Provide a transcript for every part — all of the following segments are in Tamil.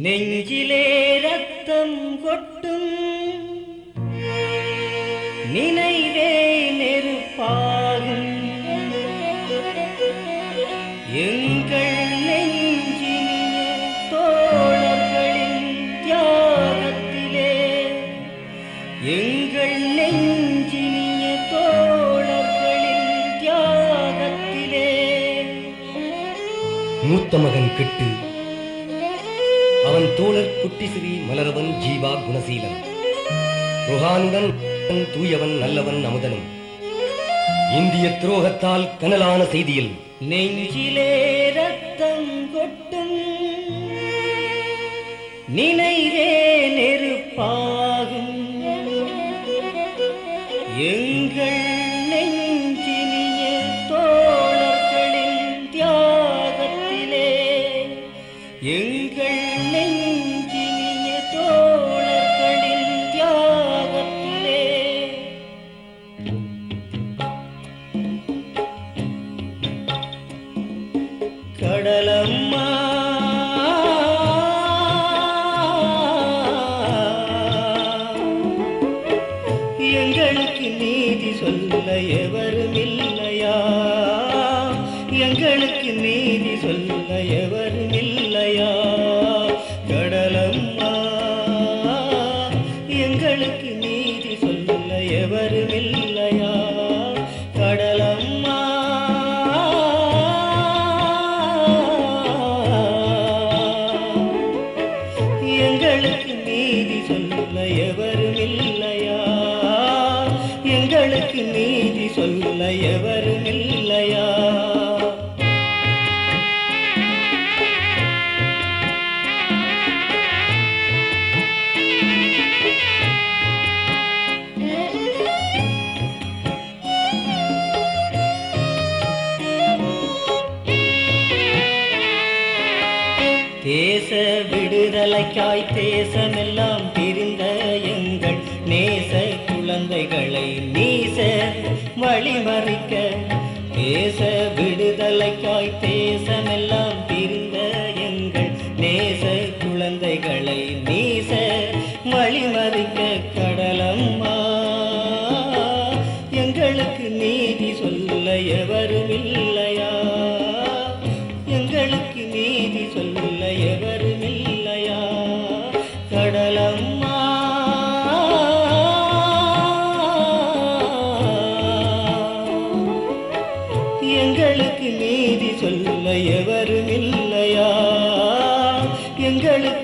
நெஞ்சிலே ரத்தம் கொட்டும். நினைவே நெருப்பாகும். எங்கள் நெஞ்சினிய தோழர்களின் தியாகத்திலே எங்கள் நெஞ்சினிய தோழர்களின் தியாகத்திலே. மூத்த மகன் கெட்டு அவன் தோழர் குட்டிசிறி மலரவன் ஜீவா குணசீலன். ருஹானுடன் தூயவன் நல்லவன் அமுதனும். இந்திய துரோகத்தால் கனலான செய்தியில். நெஞ்சிலே ரத்தம் கொட்டும். நினைவே நெருப்பாகும் கடலம்மா. எங்களுக்கு நீதி சொல்ல எவரும் இல்லையா? எங்களுக்கு நீதி சொல்ல எவரும் இல்லையா? கடலம்மா எங்களுக்கு நீதி சொல்ல எவரும் இல்லையா? எவரும் இல்லையா எங்களுக்கு நீதி சொல்ல எவரும் இல்லையா தேச விடுதலைக்காய் தேசமெல்லாம் பிரிந்த எங்கள் நேச குழந்தைகளை நீச வழிமறிக்க தேச விடுதலைக்காய் தேசமெல்லாம் பிரிந்த எங்கள் நேச குழந்தைகளை நீச வழிமறிக்க கடலம்மா. எங்களுக்கு நீதி சொல்ல எவருமில்லை.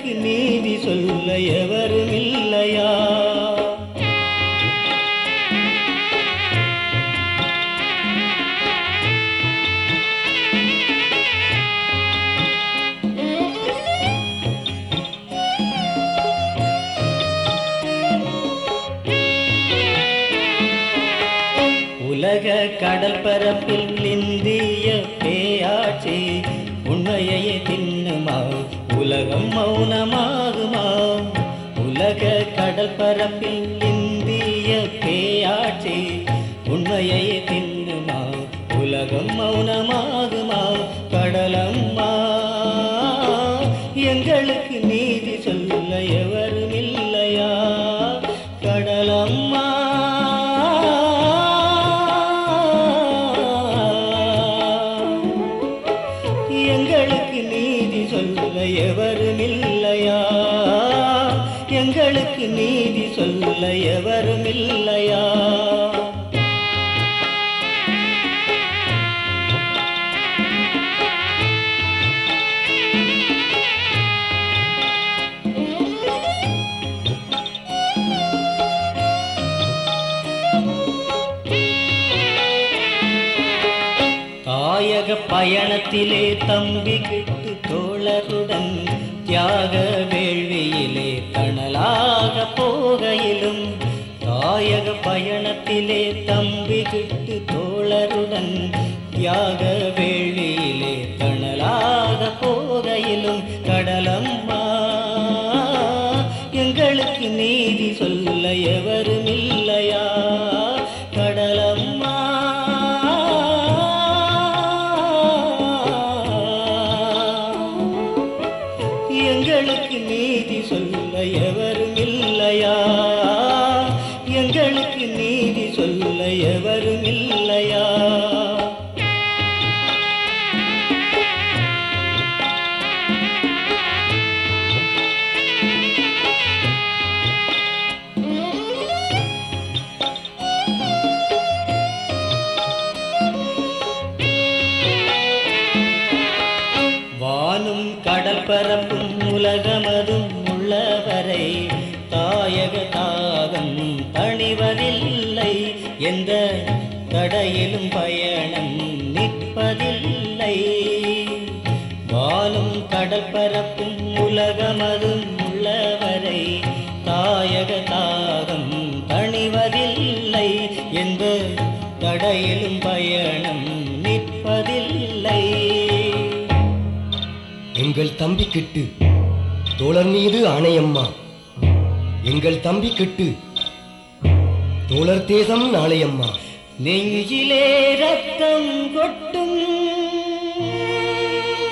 எனக்கு நீதி சொல்ல எவரும் இல்லையா? உலக கடற்பரப்பில் இந்திய பேயாட்சி உண்மையை உலகம் மௌனமாகுமா உலக கடல் பரப்பில் இந்திய பேயாட்சி உண்மையை தின்னுமா? உலகம் மௌனமாகுமா எங்களுக்கு நீதி சொல்ல எவரும் இல்லையா? தாயக பயணத்திலே தம்பி கிட்டு தோழருடன் தியாக வேள்வியிலே தணலாக போகையிலும் தாயக பயணத்திலே தம்பி கிட்டு தோழருடன் தியாக வேள்வியிலே தணலாக போகையிலும் கடலம்மா எங்களுக்கு நீதி சொல்ல எவருமில்லை. நீதி சொல்ல எவரும் இல்லையா? எங்களுக்கு நீதி சொல்ல எவரும் இல்லையா கடற்பரப்பு உலகமதும் உள்ளவரை தாயக தாகம் தணிவதில்லை எந்த தடையிலும் பயணம் நிற்பதில்லை. வாழும் கடற்பரப்பும் உலகமதும் உள்ளவரை தாயக தாகம் தணிவதில்லை எந்த தடையிலும் பயணம் நிற்பதில்லை. எங்கள் தம்பி கிட்டு தோழர் மீது ஆணையம்மா. எங்கள் தம்பி கெட்டு. தோழர் தேசம் நாளையம்மா. நெஞ்சிலே ரத்தம் கொட்டு